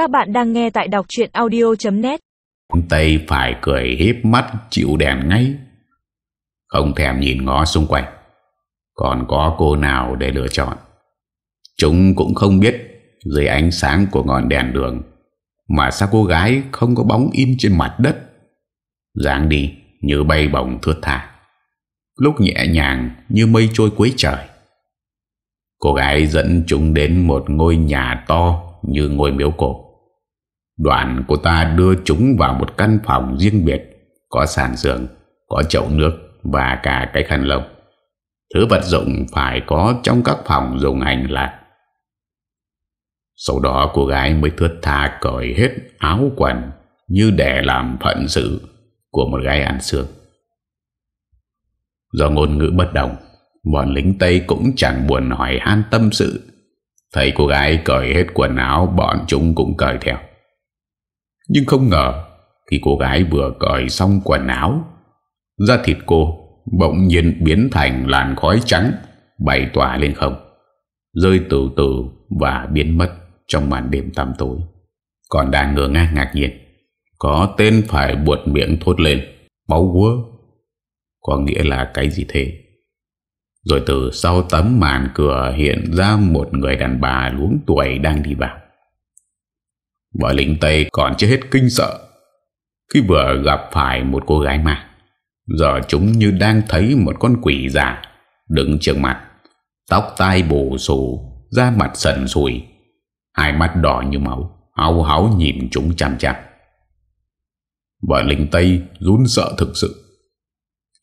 Các bạn đang nghe tại đọc chuyện audio.net Tây phải cười híp mắt, chịu đèn ngay Không thèm nhìn ngó xung quanh. Còn có cô nào để lựa chọn? Chúng cũng không biết. Dưới ánh sáng của ngọn đèn đường, Mà sao cô gái không có bóng im trên mặt đất? Dáng đi, như bay bổng thướt tha. Lúc nhẹ nhàng, như mây trôi cuối trời. Cô gái dẫn chúng đến một ngôi nhà to như ngôi miếu cổ. Đoàn cô ta đưa chúng vào một căn phòng riêng biệt Có sàn giường, có chậu nước và cả cái khăn lông. Thứ vật dụng phải có trong các phòng dùng hành lạc Sau đó cô gái mới thướt tha cởi hết áo quần Như để làm phận sự của một gái ăn xương. Do ngôn ngữ bất đồng Bọn lính Tây cũng chẳng buồn hỏi han tâm sự. Thấy cô gái cởi hết quần áo Bọn chúng cũng cởi theo. Nhưng không ngờ, Khi cô gái vừa cởi xong quần áo, Da thịt cô Bỗng nhiên biến thành làn khói trắng, Bày tỏa lên không, Rơi từ từ và biến mất Trong màn đêm tăm tối. Còn đang ngờ ngang ngạc nhiên, Có tên phải buột miệng thốt lên, Máu quơ Có nghĩa là cái gì thế? Rồi từ sau tấm màn cửa hiện ra một người đàn bà luống tuổi đang đi vào. Vợ lính Tây còn chưa hết kinh sợ khi vừa gặp phải một cô gái mà. Giờ chúng như đang thấy một con quỷ già đứng trước mặt, tóc tai bù xù, da mặt sần sùi, hai mắt đỏ như máu, háo háo nhìn chúng chằm chằm. Vợ lính Tây run sợ thực sự.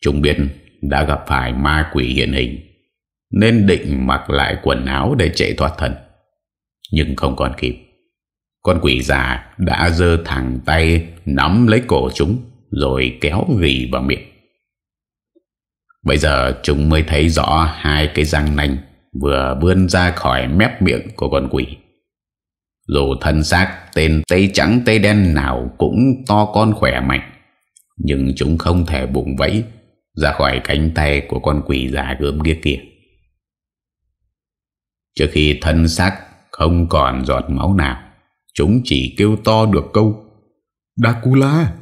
Chúng biết đã gặp phải ma quỷ hiện hình nên định mặc lại quần áo để chạy thoát thân nhưng không còn kịp con quỷ già đã dơ thẳng tay nắm lấy cổ chúng rồi kéo ghi vào miệng bây giờ chúng mới thấy rõ hai cái răng nanh vừa vươn ra khỏi mép miệng của con quỷ dù thân xác tên tây trắng tây đen nào cũng to con khỏe mạnh nhưng chúng không thể bụng vẫy ra khỏi cánh tay của con quỷ già gớm kia kia. Trước khi thân xác không còn giọt máu nào, chúng chỉ kêu to được câu Dracula.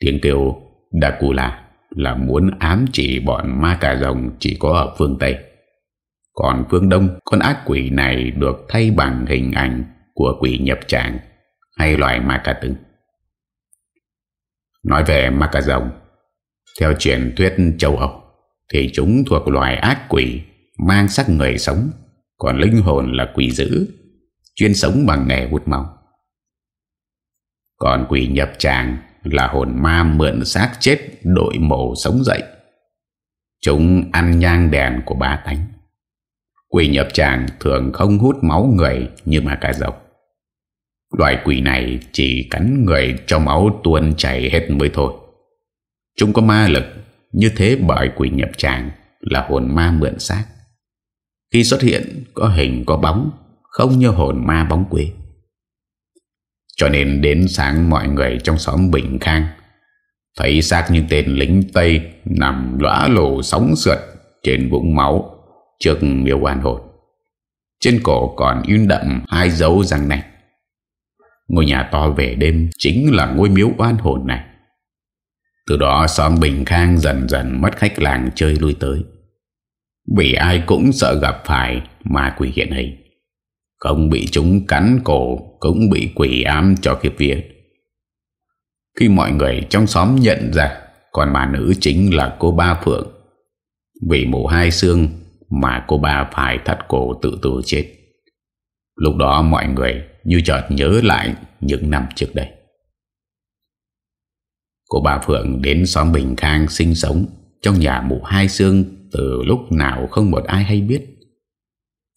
Tiếng kêu Dracula là muốn ám chỉ bọn ma cà rồng chỉ có ở phương Tây. Còn phương Đông, con ác quỷ này được thay bằng hình ảnh của quỷ nhập tràng hay loài ma cà tưng. Nói về ma cà rồng, theo truyền thuyết châu Âu Thì chúng thuộc loài ác quỷ Mang sắc người sống Còn linh hồn là quỷ dữ Chuyên sống bằng nghề hút máu Còn quỷ nhập tràng Là hồn ma mượn xác chết Đội mổ sống dậy Chúng ăn nhang đèn của ba tánh Quỷ nhập tràng thường không hút máu người như ma cà rồng. Loài quỷ này chỉ cắn người cho máu tuôn chảy hết mới thôi. Chúng có ma lực, Như thế bởi quỷ nhập tràng Là hồn ma mượn xác Khi xuất hiện, có hình, có bóng không như hồn ma bóng quê Cho nên đến sáng mọi người trong xóm Bình Khang, Thấy xác những tên lính Tây Nằm lõa lồ sóng sượt Trên vũng máu Trước miêu quan hồn Trên cổ còn in đậm hai dấu răng này, Ngôi nhà to về đêm Chính là ngôi miếu oan hồn này từ đó xóm Bình Khang dần dần mất khách làng chơi lui tới. Vì ai cũng sợ gặp phải ma quỷ hiện hình. Không bị chúng cắn cổ, cũng bị quỷ ám cho kiếp vía. Khi mọi người trong xóm nhận ra, còn bà nữ chính là cô ba Phượng. Vì mù hai xương mà cô ba phải thắt cổ tự tử chết. Lúc đó mọi người như chợt nhớ lại những năm trước đây. Cô bà Phượng đến xóm Bình Khang sinh sống trong nhà mụ hai xương từ lúc nào không một ai hay biết.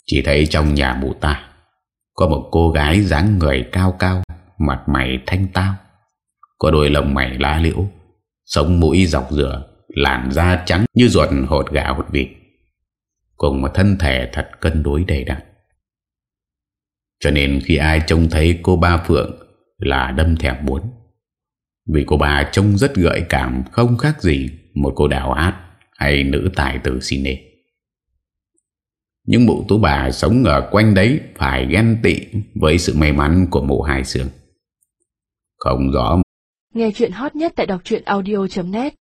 Chỉ thấy trong nhà mụ ta có một cô gái dáng người cao cao, mặt mày thanh tao, có đôi lồng mày lá liễu, sống mũi dọc dừa, làn da trắng như ruột hột gà hột vịt, cùng một thân thể thật cân đối đầy đặn. Cho nên khi ai trông thấy cô ba Phượng là đâm thèm muốn. Vì cô bà trông rất gợi cảm Không khác gì một cô đào hát Hay nữ tài tử cine những mụ tú bà sống ở quanh đấy Phải ghen tị với sự may mắn của mụ hai xương. Không rõ Nghe chuyện hot nhất tại đọc audio.net